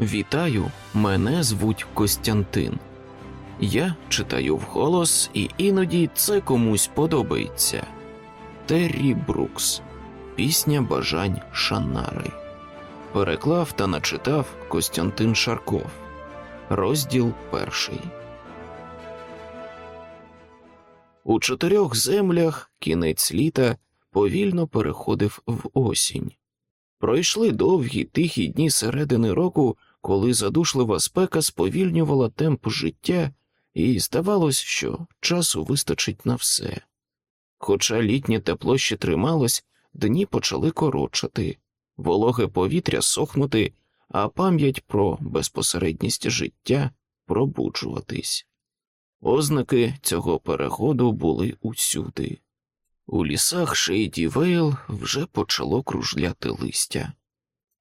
Вітаю, мене звуть Костянтин. Я читаю вголос, і іноді це комусь подобається. Террі Брукс. Пісня бажань Шанари. Переклав та начитав Костянтин Шарков. Розділ перший. У чотирьох землях кінець літа повільно переходив в осінь. Пройшли довгі тихі дні середини року, коли задушлива спека сповільнювала темп життя, і здавалось, що часу вистачить на все. Хоча літнє тепло ще трималось, дні почали коротшати, вологе повітря сохнути, а пам'ять про безпосередність життя пробуджуватись. Ознаки цього переходу були усюди. У лісах Шейді Вейл вже почало кружляти листя.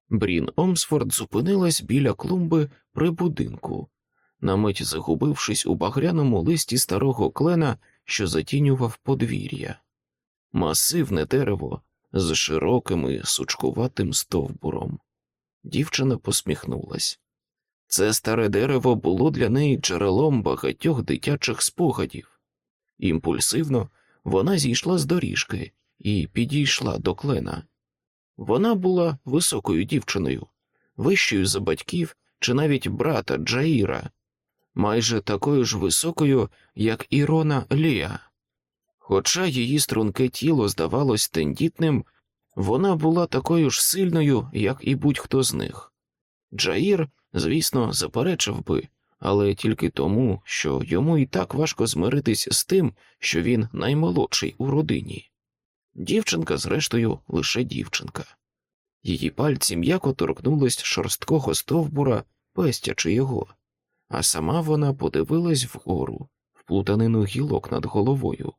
Брін Омсфорд зупинилась біля клумби при будинку, на мить загубившись у багряному листі старого клена, що затінював подвір'я. Масивне дерево з широким сучкуватим стовбуром. Дівчина посміхнулась. Це старе дерево було для неї джерелом багатьох дитячих спогадів. Імпульсивно вона зійшла з доріжки і підійшла до клена. Вона була високою дівчиною, вищою за батьків чи навіть брата Джаїра, майже такою ж високою, як Ірона Ліа. Хоча її струнке тіло здавалось тендітним, вона була такою ж сильною, як і будь-хто з них. Джаїр, звісно, заперечив би, але тільки тому, що йому і так важко змиритись з тим, що він наймолодший у родині. Дівчинка, зрештою, лише дівчинка. Її пальці м'яко торкнулись шорсткого стовбура, пестячи його, а сама вона подивилась вгору, в плутанину гілок над головою.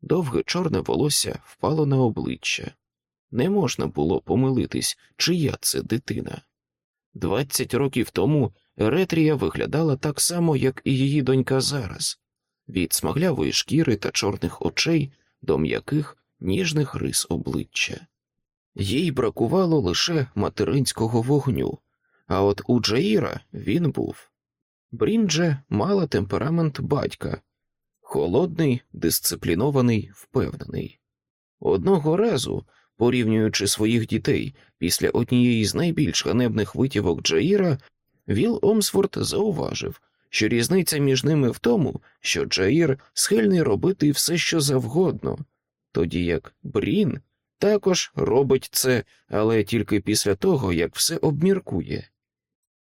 Довге чорне волосся впало на обличчя. Не можна було помилитись, чия це дитина. Двадцять років тому Еретрія виглядала так само, як і її донька зараз, від смаглявої шкіри та чорних очей до м'яких ніжних рис обличчя. Їй бракувало лише материнського вогню, а от у Джаїра він був. Бріндже мала темперамент батька холодний, дисциплінований, впевнений. Одного разу, порівнюючи своїх дітей після однієї з найбільш ганебних витівок Джаїра, Віл Омсфорд зауважив, що різниця між ними в тому, що Джаїр схильний робити все, що завгодно, тоді як Брін також робить це, але тільки після того, як все обміркує.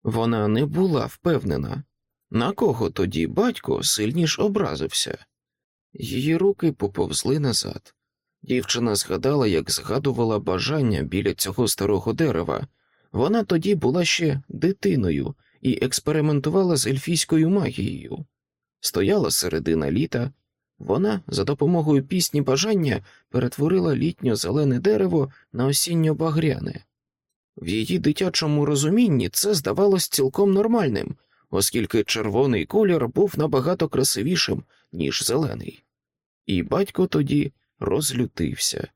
Вона не була впевнена, на кого тоді батько сильніш образився. Її руки поповзли назад. Дівчина згадала, як згадувала бажання біля цього старого дерева. Вона тоді була ще дитиною і експериментувала з ельфійською магією. Стояла середина літа, вона за допомогою пісні бажання перетворила літньо зелене дерево на осінньо багряне. В її дитячому розумінні це здавалось цілком нормальним, оскільки червоний колір був набагато красивішим, ніж зелений. І батько тоді розлютився.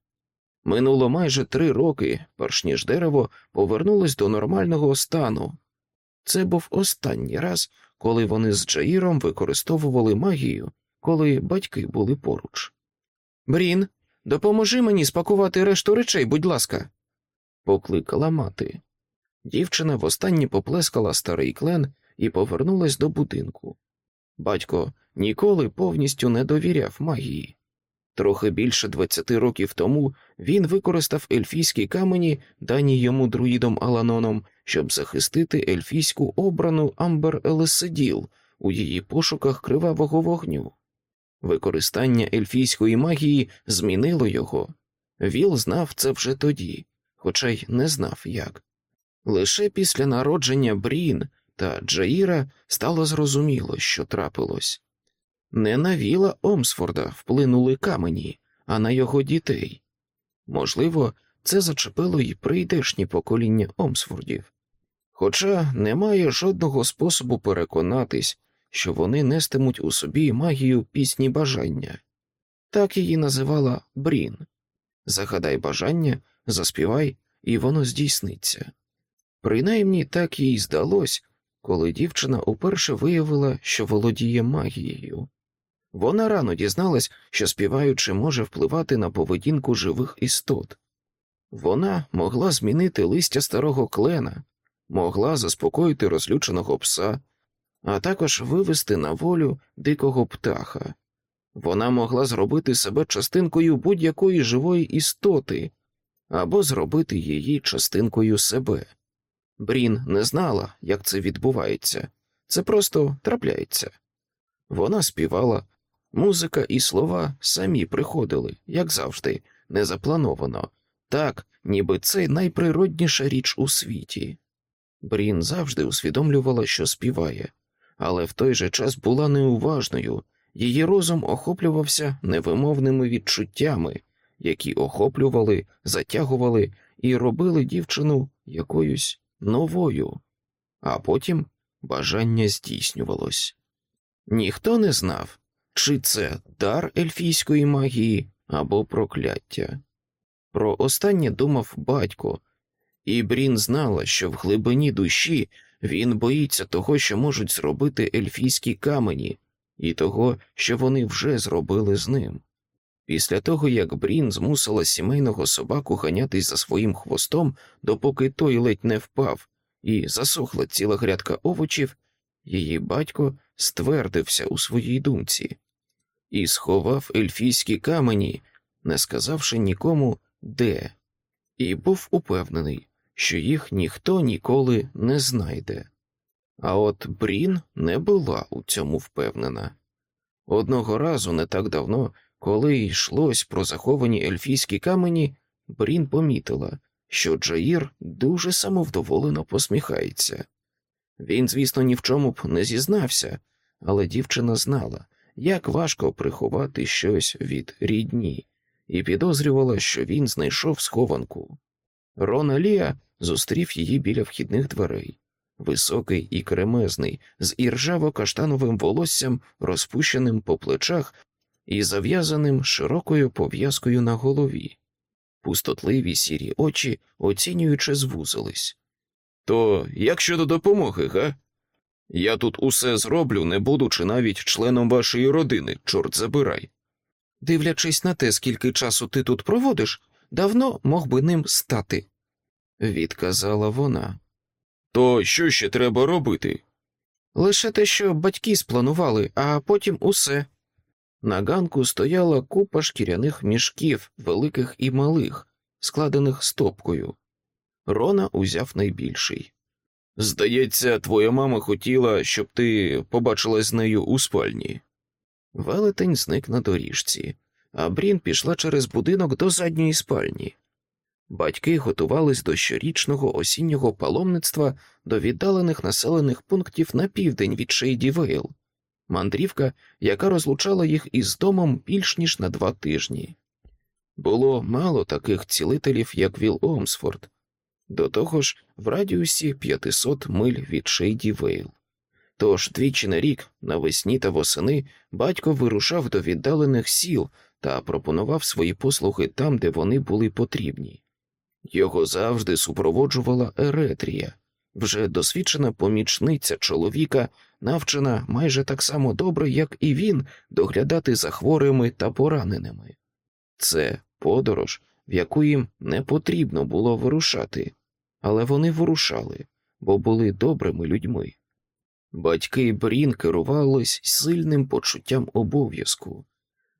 Минуло майже три роки, перш ніж дерево повернулось до нормального стану. Це був останній раз, коли вони з Джаїром використовували магію, коли батьки були поруч. Брін, допоможи мені спакувати решту речей, будь ласка, покликала мати. Дівчина востаннє поплескала старий клен і повернулась до будинку. Батько ніколи повністю не довіряв магії. Трохи більше двадцяти років тому він використав ельфійські камені, дані йому друїдом Аланоном, щоб захистити ельфійську обрану Амбер Елеседіл у її пошуках кривавого вогню. Використання ельфійської магії змінило його. Віл знав це вже тоді, хоча й не знав як. Лише після народження Брін та Джаїра стало зрозуміло, що трапилось. Не на віла Омсфорда вплинули камені, а на його дітей. Можливо, це зачепило й прийдешні покоління Омсфордів. Хоча немає жодного способу переконатись, що вони нестимуть у собі магію пісні бажання. Так її називала Брін. Загадай бажання, заспівай, і воно здійсниться. Принаймні так їй здалось, коли дівчина уперше виявила, що володіє магією. Вона рано дізналась, що співаючи може впливати на поведінку живих істот. Вона могла змінити листя старого клена, могла заспокоїти розлюченого пса, а також вивести на волю дикого птаха. Вона могла зробити себе частинкою будь-якої живої істоти або зробити її частинкою себе. Брін не знала, як це відбувається, це просто трапляється. Вона співала, музика і слова самі приходили, як завжди, незаплановано, так, ніби це найприродніша річ у світі. Брін завжди усвідомлювала, що співає, але в той же час була неуважною, її розум охоплювався невимовними відчуттями, які охоплювали, затягували і робили дівчину якоюсь новою, а потім бажання здійснювалось. Ніхто не знав, чи це дар ельфійської магії або прокляття. Про останнє думав батько, і Брін знала, що в глибині душі він боїться того, що можуть зробити ельфійські камені, і того, що вони вже зробили з ним. Після того, як Брін змусила сімейного собаку ганятись за своїм хвостом, допоки той ледь не впав, і засохла ціла грядка овочів, її батько ствердився у своїй думці і сховав ельфійські камені, не сказавши нікому де, і був упевнений, що їх ніхто ніколи не знайде. А от Брін не була у цьому впевнена. Одного разу не так давно, коли йшлось про заховані ельфійські камені, Брін помітила, що Джаїр дуже самовдоволено посміхається. Він, звісно, ні в чому б не зізнався, але дівчина знала, як важко приховати щось від рідні, і підозрювала, що він знайшов схованку. Рона Лія зустрів її біля вхідних дверей, високий і кремезний, з іржаво каштановим волоссям, розпущеним по плечах і зав'язаним широкою пов'язкою на голові. Пустотливі сірі очі оцінюючи звузились. То як щодо допомоги, га? Я тут усе зроблю, не будучи навіть членом вашої родини, чорт забирай. Дивлячись на те, скільки часу ти тут проводиш, давно мог би ним стати, відказала вона. То що ще треба робити? Лише те, що батьки спланували, а потім усе. На ганку стояла купа шкіряних мішків, великих і малих, складених стопкою. Рона узяв найбільший. Здається, твоя мама хотіла, щоб ти побачилась з нею у спальні. Велетень зник на доріжці, а Брін пішла через будинок до задньої спальні. Батьки готувались до щорічного осіннього паломництва до віддалених населених пунктів на південь від Шейді Вейл, мандрівка, яка розлучала їх із домом більш ніж на два тижні. Було мало таких цілителів, як Віл Омсфорд, до того ж в радіусі 500 миль від Шейді Вейл. Тож двічі на рік, навесні та восени, батько вирушав до віддалених сіл та пропонував свої послуги там, де вони були потрібні. Його завжди супроводжувала Еретрія, вже досвідчена помічниця чоловіка, навчена майже так само добре, як і він, доглядати за хворими та пораненими. Це подорож, в яку їм не потрібно було вирушати, але вони вирушали, бо були добрими людьми. Батьки Брін керувались сильним почуттям обов'язку.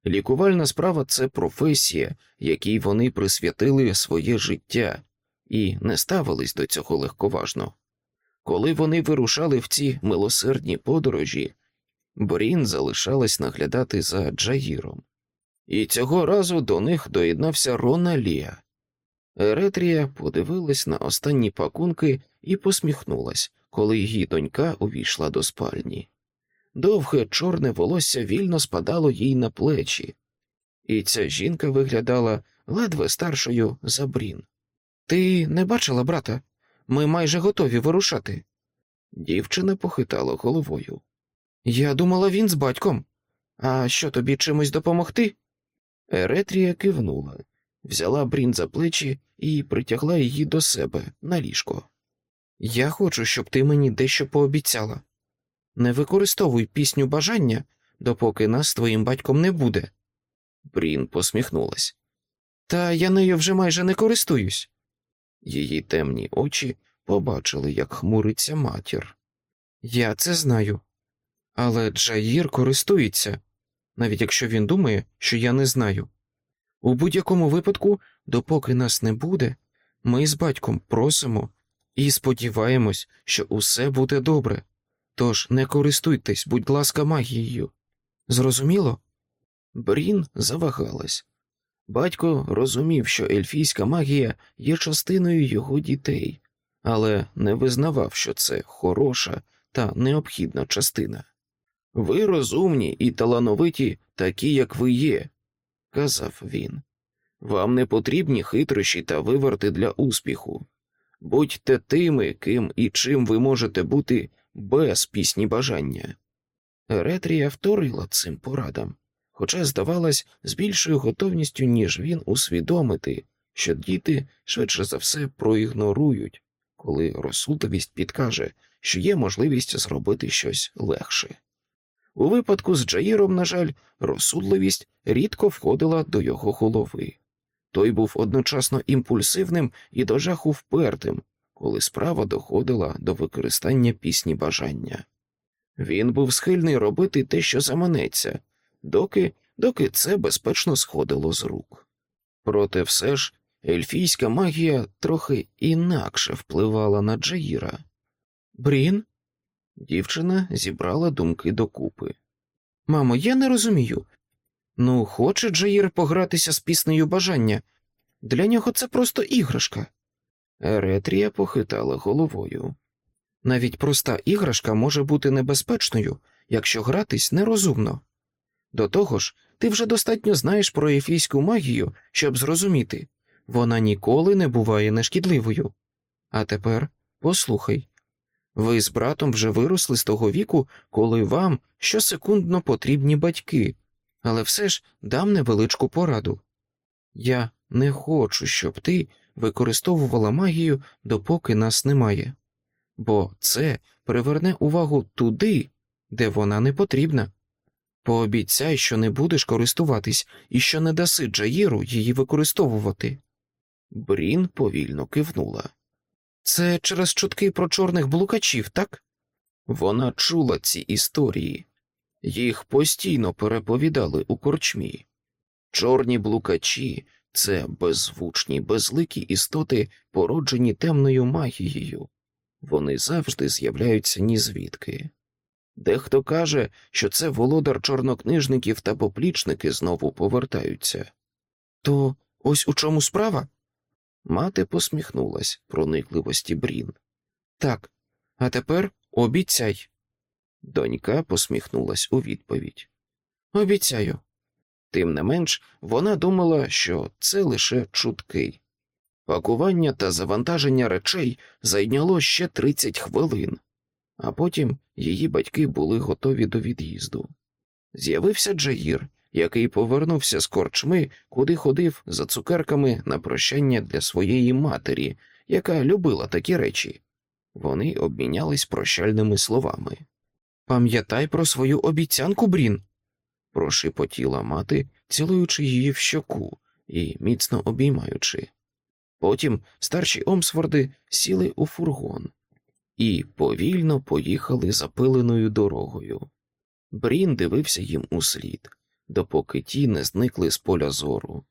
Лікувальна справа це професія, якій вони присвятили своє життя, і не ставились до цього легковажно. Коли вони вирушали в ці милосердні подорожі, Брін залишалась наглядати за Джаїром, і цього разу до них доєднався Рона Лія. Еретрія подивилась на останні пакунки і посміхнулась, коли її донька увійшла до спальні. Довге чорне волосся вільно спадало їй на плечі, і ця жінка виглядала ледве старшою за Брін. Ти не бачила, брата? Ми майже готові вирушати. Дівчина похитала головою. Я думала, він з батьком. А що тобі чимось допомогти? Еретрія кивнула, взяла Брін за плечі і притягла її до себе на ліжко. Я хочу, щоб ти мені дещо пообіцяла. Не використовуй пісню бажання, допоки нас твоїм батьком не буде. Брін посміхнулась. Та я нею вже майже не користуюсь. Її темні очі побачили, як хмуриться матір. Я це знаю. Але Джаїр користується, навіть якщо він думає, що я не знаю. У будь-якому випадку, допоки нас не буде, ми з батьком просимо і сподіваємось, що усе буде добре. Тож не користуйтесь, будь ласка, магією. Зрозуміло? Брін завагалась. Батько розумів, що ельфійська магія є частиною його дітей, але не визнавав, що це хороша та необхідна частина. Ви розумні і талановиті, такі, як ви є, казав він. Вам не потрібні хитрощі та виверти для успіху. Будьте тими, ким і чим ви можете бути без пісні бажання. Еретрія вторила цим порадам, хоча здавалась з більшою готовністю, ніж він усвідомити, що діти швидше за все проігнорують, коли розсудливість підкаже, що є можливість зробити щось легше. У випадку з Джаїром, на жаль, розсудливість рідко входила до його голови. Той був одночасно імпульсивним і до жаху впертим, коли справа доходила до використання пісні бажання. Він був схильний робити те, що заманеться, доки доки це безпечно сходило з рук. Проте все ж ельфійська магія трохи інакше впливала на Джаїра. Брін? Дівчина зібрала думки докупи. Мамо, я не розумію. Ну, хоче Джаїр погратися з піснею бажання. Для нього це просто іграшка. Еретрія похитала головою. Навіть проста іграшка може бути небезпечною, якщо гратись нерозумно. До того ж, ти вже достатньо знаєш про ефійську магію, щоб зрозуміти вона ніколи не буває нешкідливою. А тепер послухай ви з братом вже виросли з того віку, коли вам щосекундно потрібні батьки, але все ж дам невеличку пораду. Я не хочу, щоб ти використовувала магію, допоки нас немає, бо це приверне увагу туди, де вона не потрібна. Пообіцяй, що не будеш користуватись і що не даси Джаїру її використовувати. Брін повільно кивнула. Це через чутки про чорних блукачів, так? Вона чула ці історії, їх постійно переповідали у корчмі. Чорні блукачі це беззвучні, безликі істоти, породжені темною магією. Вони завжди з'являються нізвідки. Дехто каже, що це володар чорнокнижників та поплічники знову повертаються. То ось у чому справа? Мати посміхнулась проникливості Брін. Так, а тепер обіцяй. Донька посміхнулась у відповідь. Обіцяю. Тим не менш, вона думала, що це лише чутки. Пакування та завантаження речей зайняло ще 30 хвилин, а потім її батьки були готові до від'їзду. З'явився Джаїр, який повернувся з корчми, куди ходив за цукерками на прощання для своєї матері, яка любила такі речі. Вони обмінялись прощальними словами. Пам'ятай про свою обіцянку, Брін, прошепотіла мати, цілуючи її в щоку і міцно обіймаючи. Потім старші Омсфорди сіли у фургон і повільно поїхали запиленою дорогою. Брін дивився їм услід, допоки ті не зникли з поля зору.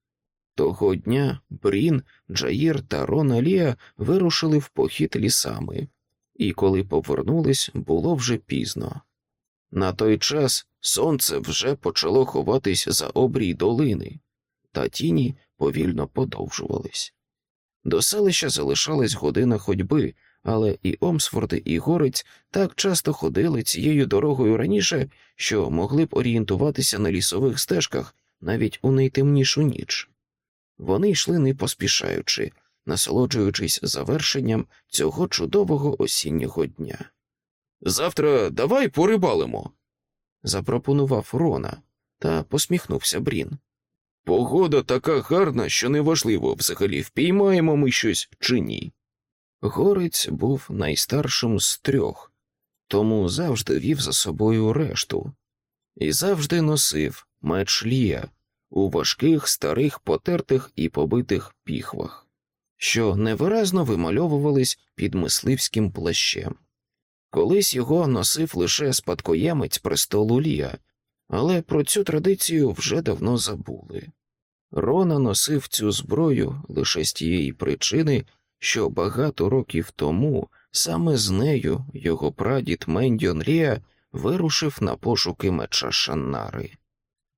Того дня Брін, Джаїр та Рона Лія вирушили в похід лісами, і коли повернулись, було вже пізно. На той час сонце вже почало ховатись за обрій долини, та тіні повільно подовжувались. До селища залишалась година ходьби, але і Омсфорди, і Горець так часто ходили цією дорогою раніше, що могли б орієнтуватися на лісових стежках навіть у найтемнішу ніч. Вони йшли не поспішаючи, насолоджуючись завершенням цього чудового осіннього дня. Завтра давай порибалимо, запропонував Рона та посміхнувся Брін. Погода така гарна, що неважливо, взагалі впіймаємо ми щось чи ні. Горець був найстаршим з трьох, тому завжди вів за собою решту і завжди носив меч Лія у важких, старих, потертих і побитих піхвах, що невиразно вимальовувались під мисливським плащем. Колись його носив лише спадкоємець престолу Лія, але про цю традицію вже давно забули. Рона носив цю зброю лише з тієї причини, що багато років тому саме з нею його прадід Мендіон Лія вирушив на пошуки меча Шаннари.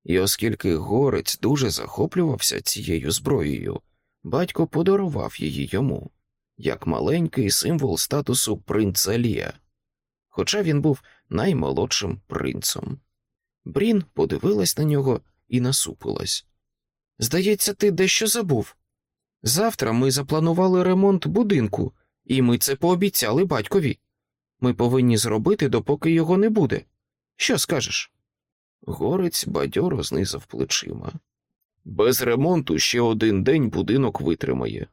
І оскільки горець дуже захоплювався цією зброєю, батько подарував її йому як маленький символ статусу принца Лія, хоча він був наймолодшим принцем. Брін подивилась на нього і насупилась. Здається, ти дещо забув. Завтра ми запланували ремонт будинку, і ми це пообіцяли батькові. Ми повинні зробити, допоки його не буде. Що скажеш? Горець бадьоро знизав плечима. Без ремонту ще один день будинок витримає.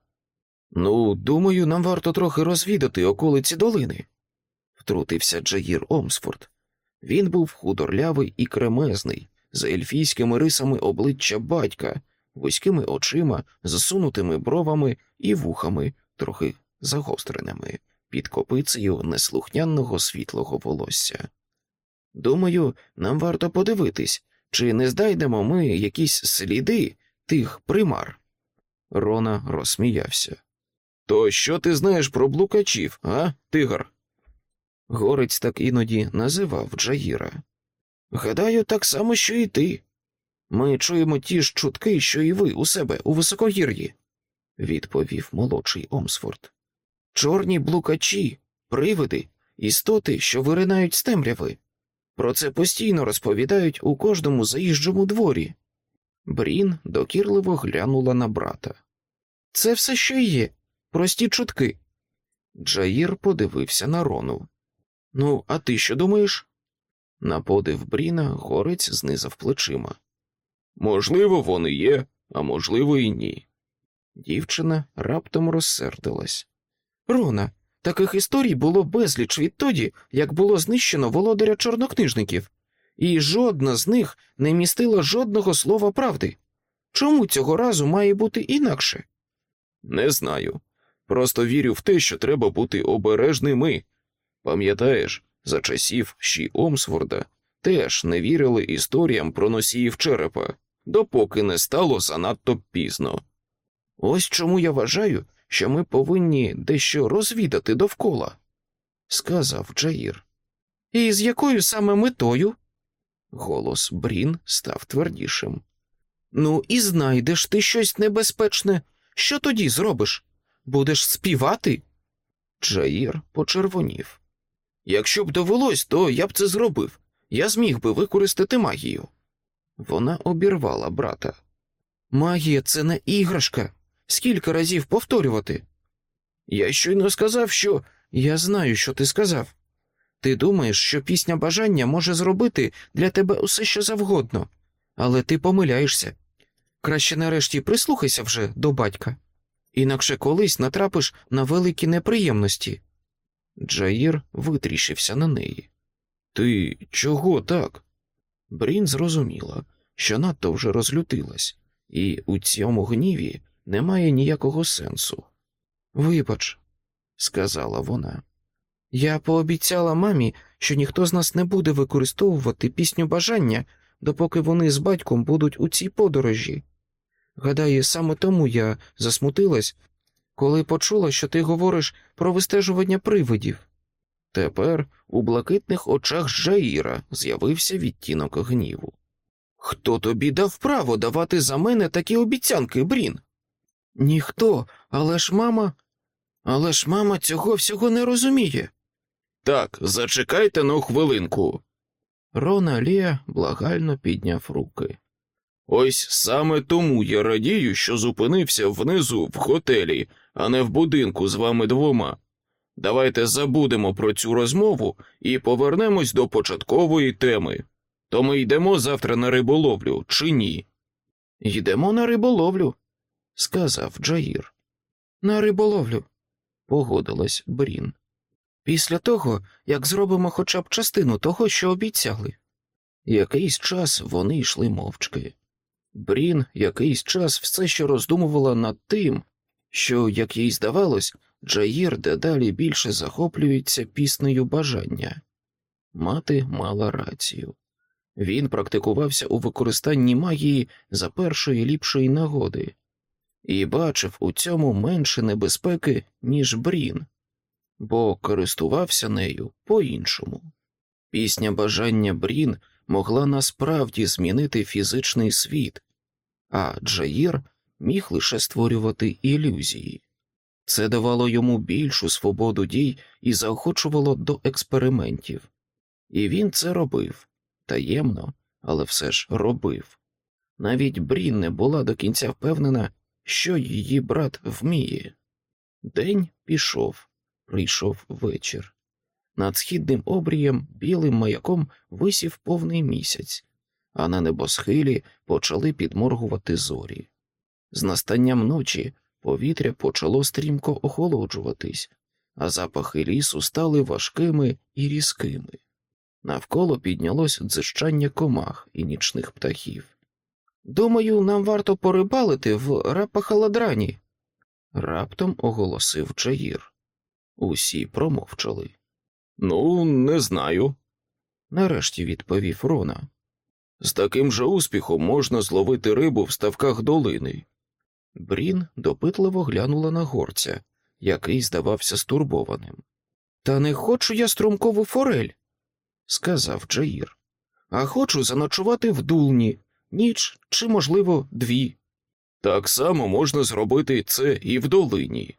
Ну, думаю, нам варто трохи розвідати околиці долини, втрутився Джаїр Омсфорд. Він був худорлявий і кремезний, з ельфійськими рисами обличчя батька, вузькими очима, засунутими бровами і вухами, трохи загостреними, під копицею неслухняного світлого волосся. Думаю, нам варто подивитись, чи не знайдемо ми якісь сліди тих примар. Рона розсміявся. То що ти знаєш про блукачів, а, тигр? Горець так іноді називав Джаїра. Гадаю, так само, що і ти. Ми чуємо ті ж чутки, що і ви у себе у високогір'ї, відповів молодший Омсфорд. Чорні блукачі, привиди, істоти, що виринають з темряви. Про це постійно розповідають у кожному заїжджому дворі. Брін докірливо глянула на брата. Це все що є, прості чутки. Джаїр подивився на Рону. Ну, а ти що думаєш? На подив Бріна горець знизав плечима. Можливо, вони є, а можливо, і ні. Дівчина раптом розсердилась. Рона, таких історій було безліч відтоді, як було знищено володаря чорнокнижників, і жодна з них не містила жодного слова правди. Чому цього разу має бути інакше? Не знаю. Просто вірю в те, що треба бути обережними. Пам'ятаєш, за часів Ші Омсворда теж не вірили історіям про носіїв черепа, допоки не стало занадто пізно. Ось чому я вважаю, що ми повинні дещо розвідати довкола, сказав Джаїр. І з якою саме метою? Голос Брін став твердішим. Ну, і знайдеш ти щось небезпечне. Що тоді зробиш? Будеш співати? Джаїр почервонів. Якщо б довелось, то я б це зробив. Я зміг би використати магію. Вона обірвала брата. Магія це не іграшка. Скільки разів повторювати? Я щойно сказав, що я знаю, що ти сказав. Ти думаєш, що пісня бажання може зробити для тебе усе що завгодно, але ти помиляєшся. Краще нарешті прислухайся вже до батька, інакше колись натрапиш на великі неприємності. Джаїр витріщився на неї. Ти чого так? Брін зрозуміла, що надто вже розлютилась, і у цьому гніві немає ніякого сенсу. Вибач, сказала вона. Я пообіцяла мамі, що ніхто з нас не буде використовувати пісню бажання, допоки вони з батьком будуть у цій подорожі. Гадаю, саме тому я засмутилась, коли почула, що ти говориш про вистежування привидів. Тепер у блакитних очах Жаїра з'явився відтінок гніву. Хто тобі дав право давати за мене такі обіцянки, Брін? Ніхто, але ж мама. Але ж мама цього всього не розуміє. Так, зачекайте на хвилинку. Рона Лія благально підняв руки. Ось саме тому я радію, що зупинився внизу в готелі, а не в будинку з вами двома. Давайте забудемо про цю розмову і повернемось до початкової теми. То ми йдемо завтра на риболовлю, чи ні? Йдемо на риболовлю, сказав Джаїр. На риболовлю, погодилась Брін. Після того, як зробимо хоча б частину того, що обіцяли. Якийсь час вони йшли мовчки. Брін якийсь час все ще роздумувала над тим, що, як їй здавалось, Джаїр дедалі більше захоплюється піснею бажання. Мати мала рацію. Він практикувався у використанні магії за першої ліпшої нагоди і бачив у цьому менше небезпеки, ніж Брін, бо користувався нею по-іншому. Пісня бажання Брін могла насправді змінити фізичний світ, а Джаїр міг лише створювати ілюзії. Це давало йому більшу свободу дій і заохочувало до експериментів. І він це робив таємно, але все ж робив. Навіть Брін не була до кінця впевнена, що її брат вміє. День пішов, прийшов вечір. Над східним обрієм білим маяком висів повний місяць, а на небосхилі почали підморгувати зорі. З настанням ночі повітря почало стрімко охолоджуватись, а запахи лісу стали важкими і різкими. Навколо піднялось дзищання комах і нічних птахів. Думаю, нам варто порибалити в рапахаладрані, раптом оголосив Джаїр. Усі промовчали. Ну, не знаю, нарешті відповів Рона. З таким же успіхом можна зловити рибу в ставках долини. Брін допитливо глянула на горця, який здавався стурбованим. Та не хочу я струмкову форель, сказав Джаїр, а хочу заночувати в дулні, ніч чи, можливо, дві. Так само можна зробити це і в долині.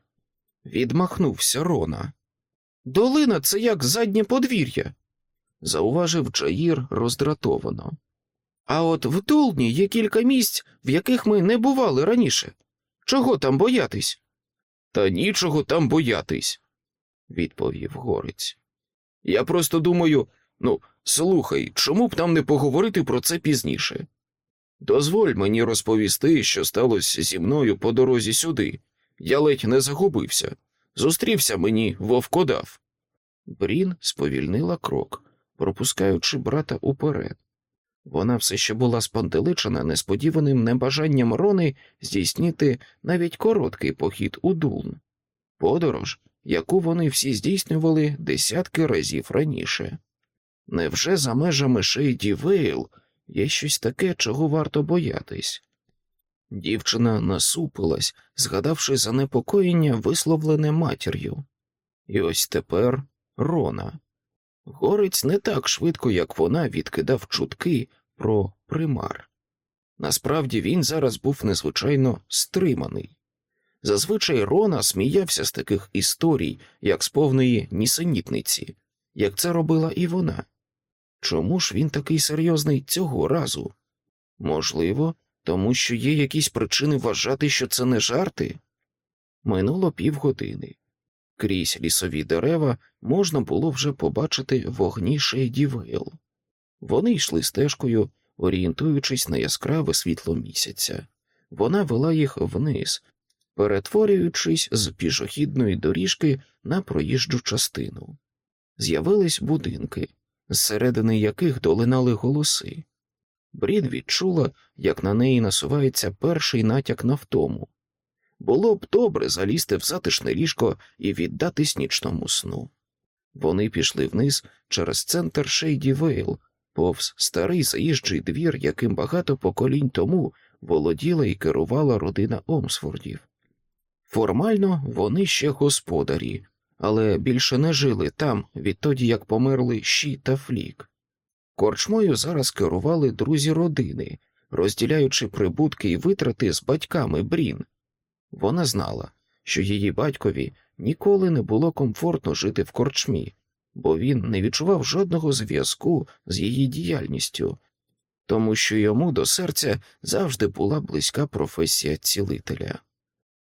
Відмахнувся Рона. Долина це як заднє подвір'я, зауважив Джаїр роздратовано. А от в Дулні є кілька місць, в яких ми не бували раніше. Чого там боятись? Та нічого там боятись, відповів горець. Я просто думаю, ну, слухай, чому б нам не поговорити про це пізніше? Дозволь мені розповісти, що сталося зі мною по дорозі сюди. Я ледь не загубився. Зустрівся мені вовкодав. Брін сповільнила крок, пропускаючи брата уперед. Вона все ще була спантеличена несподіваним небажанням Рони здійснити навіть короткий похід у Дулн, подорож, яку вони всі здійснювали десятки разів раніше. Невже за межами Шейді Вейл є щось таке, чого варто боятись? Дівчина насупилась, згадавши занепокоєння, висловлене матір'ю. І ось тепер Рона. Горець не так швидко, як вона, відкидав чутки про примар. Насправді він зараз був незвичайно стриманий. Зазвичай Рона сміявся з таких історій, як з повної нісенітниці, як це робила і вона. Чому ж він такий серйозний цього разу? Можливо, тому що є якісь причини вважати, що це не жарти? Минуло півгодини. Крізь лісові дерева можна було вже побачити вогні Шейді Вейл. Вони йшли стежкою, орієнтуючись на яскраве світло місяця. Вона вела їх вниз, перетворюючись з пішохідної доріжки на проїжджу частину. З'явились будинки, зсередини яких долинали голоси. Брід відчула, як на неї насувається перший натяк на втому. Було б добре залізти в затишне ліжко і віддатись нічному сну. Вони пішли вниз через центр Шейді Вейл, повз старий заїжджий двір, яким багато поколінь тому володіла і керувала родина Омсфордів. Формально вони ще господарі, але більше не жили там відтоді, як померли Ші та Флік. Корчмою зараз керували друзі родини, розділяючи прибутки і витрати з батьками Брін. Вона знала, що її батькові ніколи не було комфортно жити в корчмі, бо він не відчував жодного зв'язку з її діяльністю, тому що йому до серця завжди була близька професія цілителя.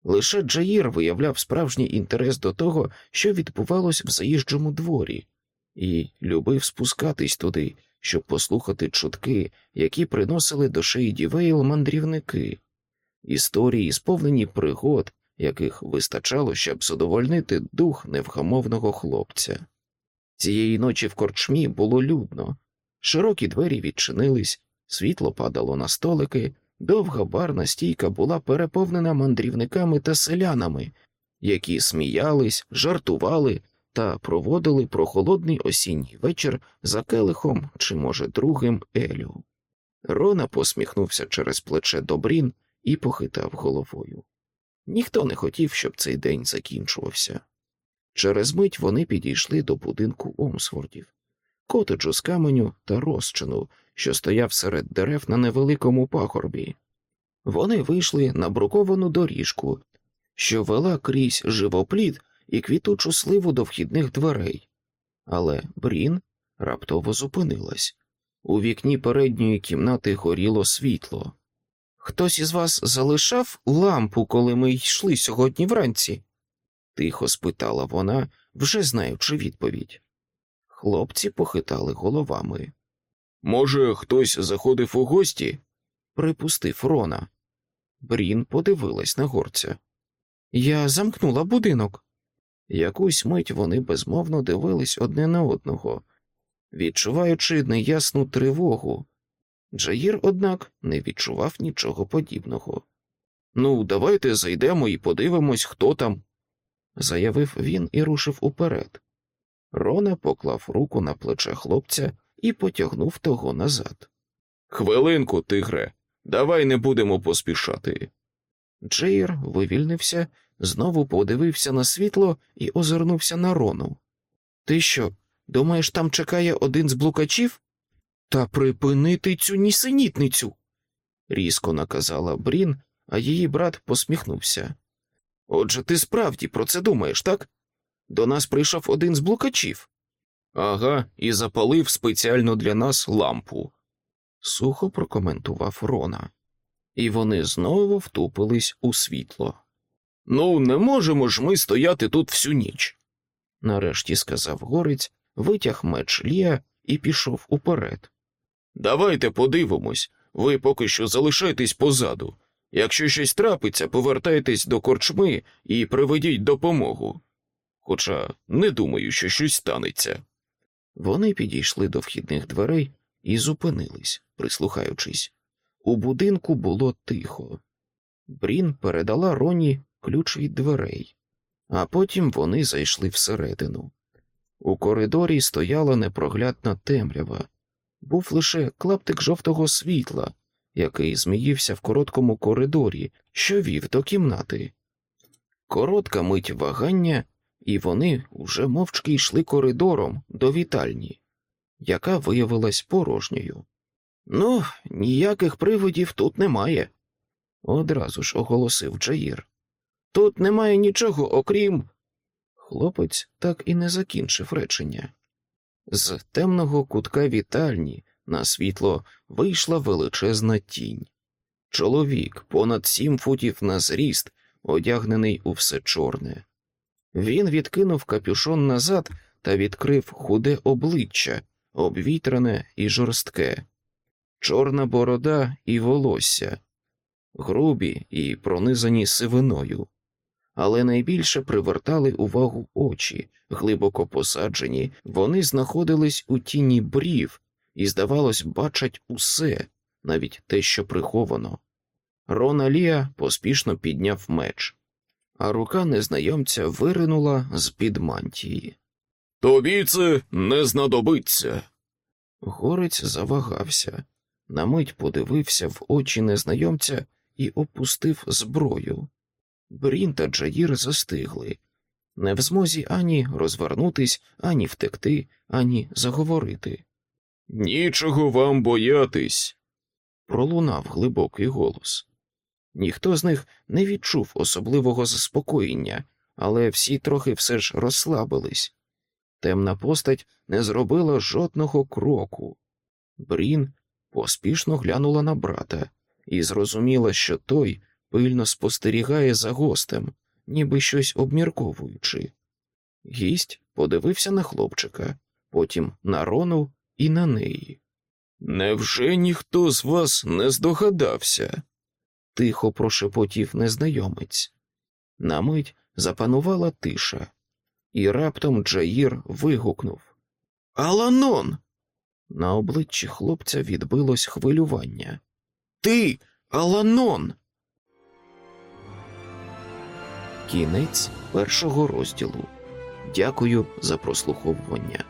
Лише Джаїр виявляв справжній інтерес до того, що відбувалось в заїжджому дворі, і любив спускатись туди, щоб послухати чутки, які приносили до Шейді Вейл мандрівники, історії, сповнені пригод, яких вистачало, щоб задовольнити дух невгамовного хлопця. Цієї ночі в корчмі було людно, широкі двері відчинились, світло падало на столики, довга барна стійка була переповнена мандрівниками та селянами, які сміялись, жартували та проводили прохолодний осінній вечір за келихом чи, може, другим Елю. Рона посміхнувся через плече Добрін і похитав головою. Ніхто не хотів, щоб цей день закінчувався. Через мить вони підійшли до будинку Омсвордів, котеджу з каменю та розчину, що стояв серед дерев на невеликому пагорбі. Вони вийшли на бруковану доріжку, що вела крізь живоплід і квітучу сливу до вхідних дверей, але Брін раптово зупинилась. У вікні передньої кімнати горіло світло. Хтось із вас залишав лампу, коли ми йшли сьогодні вранці? Тихо спитала вона, вже знаючи відповідь. Хлопці похитали головами. Може, хтось заходив у гості? припустив Рона. Брін подивилась на горця. Я замкнула будинок. Якусь мить вони безмовно дивились одне на одного, відчуваючи неясну тривогу. Джаїр, однак, не відчував нічого подібного. Ну, давайте зайдемо і подивимось, хто там, заявив він і рушив уперед. Рона поклав руку на плече хлопця і потягнув того назад. Хвилинку, тигре, давай не будемо поспішати. Джейр вивільнився, знову подивився на світло і озирнувся на Рону. Ти що, думаєш, там чекає один з блукачів? Та припинити цю нісенітницю, різко наказала Брін, а її брат посміхнувся. Отже, ти справді про це думаєш, так? До нас прийшов один з блукачів. Ага, і запалив спеціально для нас лампу, сухо прокоментував Рона, і вони знову втупились у світло. Ну, не можемо ж ми стояти тут всю ніч, нарешті сказав горець, витяг меч Лія і пішов уперед. Давайте подивимось, ви поки що залишайтесь позаду. Якщо щось трапиться, повертайтесь до корчми і приведіть допомогу. Хоча не думаю, що щось станеться. Вони підійшли до вхідних дверей і зупинились, прислухаючись. У будинку було тихо. Брін передала Роні ключ від дверей, а потім вони зайшли всередину. У коридорі стояла непроглядна темрява, був лише клаптик жовтого світла, який зміївся в короткому коридорі, що вів до кімнати. Коротка мить вагання, і вони уже мовчки йшли коридором до вітальні, яка виявилась порожньою. Ну, ніяких привидів тут немає, одразу ж оголосив Джаїр. Тут немає нічого, окрім. Хлопець так і не закінчив речення. З темного кутка вітальні на світло вийшла величезна тінь. Чоловік понад сім футів на зріст, одягнений у все чорне. Він відкинув капюшон назад та відкрив худе обличчя, обвітрене і жорстке, чорна борода і волосся, грубі і пронизані сивиною, але найбільше привертали увагу очі, глибоко посаджені, вони знаходились у тіні брів і, здавалось, бачать усе, навіть те, що приховано. Рона Лія поспішно підняв меч, а рука незнайомця виринула з під мантії. Тобі це не знадобиться. Горець завагався, на мить подивився в очі незнайомця і опустив зброю. Брін та Джаїр застигли, не в змозі ані розвернутись, ані втекти, ані заговорити. Нічого вам боятись, пролунав глибокий голос. Ніхто з них не відчув особливого заспокоєння, але всі трохи все ж розслабились. Темна постать не зробила жодного кроку. Брін поспішно глянула на брата і зрозуміла, що той пильно спостерігає за гостем, ніби щось обмірковуючи. Гість подивився на хлопчика, потім на Рону і на неї. Невже ніхто з вас не здогадався? тихо прошепотів незнайомець. На мить запанувала тиша, і раптом Джаїр вигукнув Аланон. На обличчі хлопця відбилось хвилювання. Ти, Аланон. Кінець першого розділу. Дякую за прослуховування.